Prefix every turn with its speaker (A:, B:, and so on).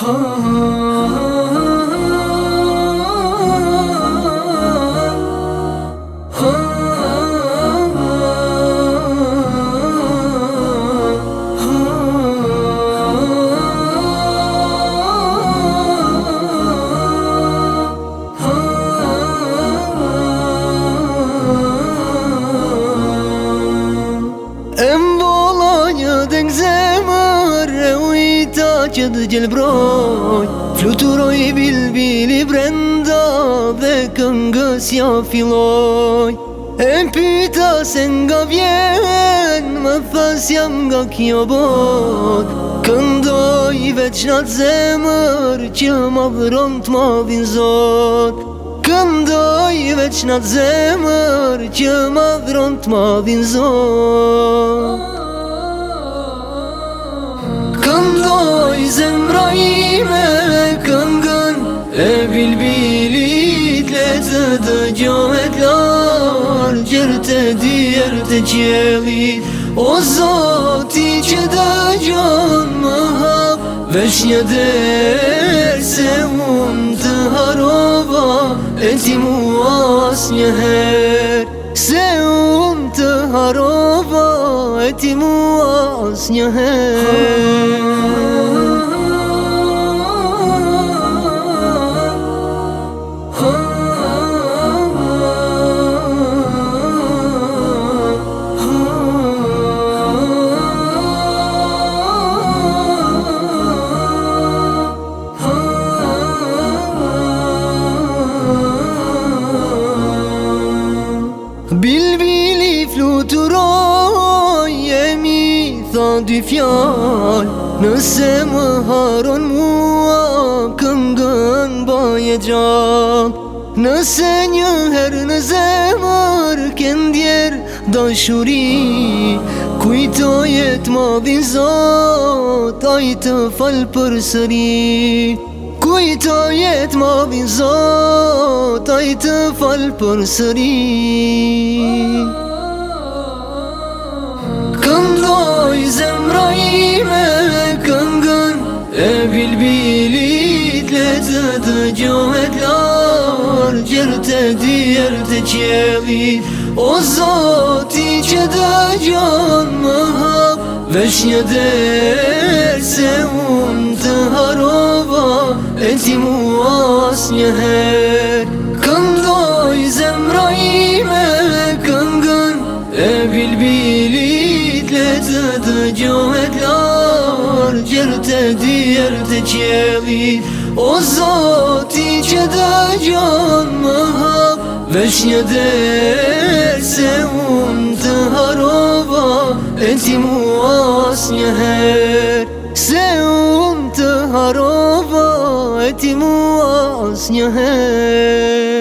A: Oh. Këtë gjelë broj, fluturoj bil, bili brenda dhe këngësja filloj E pyta se nga vjen, me thësja nga kjo bot Këndoj veç nga të zemër, që më dhrontë ma vinë zot Këndoj veç nga të zemër, që më dhrontë ma vinë zot Këndoj zemra me këngën E bilbilit e të dëgjohet lër Gjert e djert e gjelit O zat i që dëgjohet më hapë Vesh një der se unë të haroba E ti mu as një her se unë të haroba Ti mua ansnjë her Ha Ha dy fjallë Nëse më haron mua këngën baje gjallë Nëse një herë në zemër këndjer dëshuri Kujtojet ma dhin zot, aj të falë ma dhin zot, aj falë për sëri Kujtojet ma dhin zot, aj të falë për sëri Zemra i këngën E bilbilit bilit Le të dëgjohet lartë Gjertët i ertë që vit O zat i që dëgjohet më hapë Vesh një dërë se unë të harova E timu as një herë të gjohet lorë Gjerë të djerë të qeli O zoti që të gjohet më hap Veç një derë se unë të harova E ti mua asë një herë Se unë të harova E ti mua asë një herë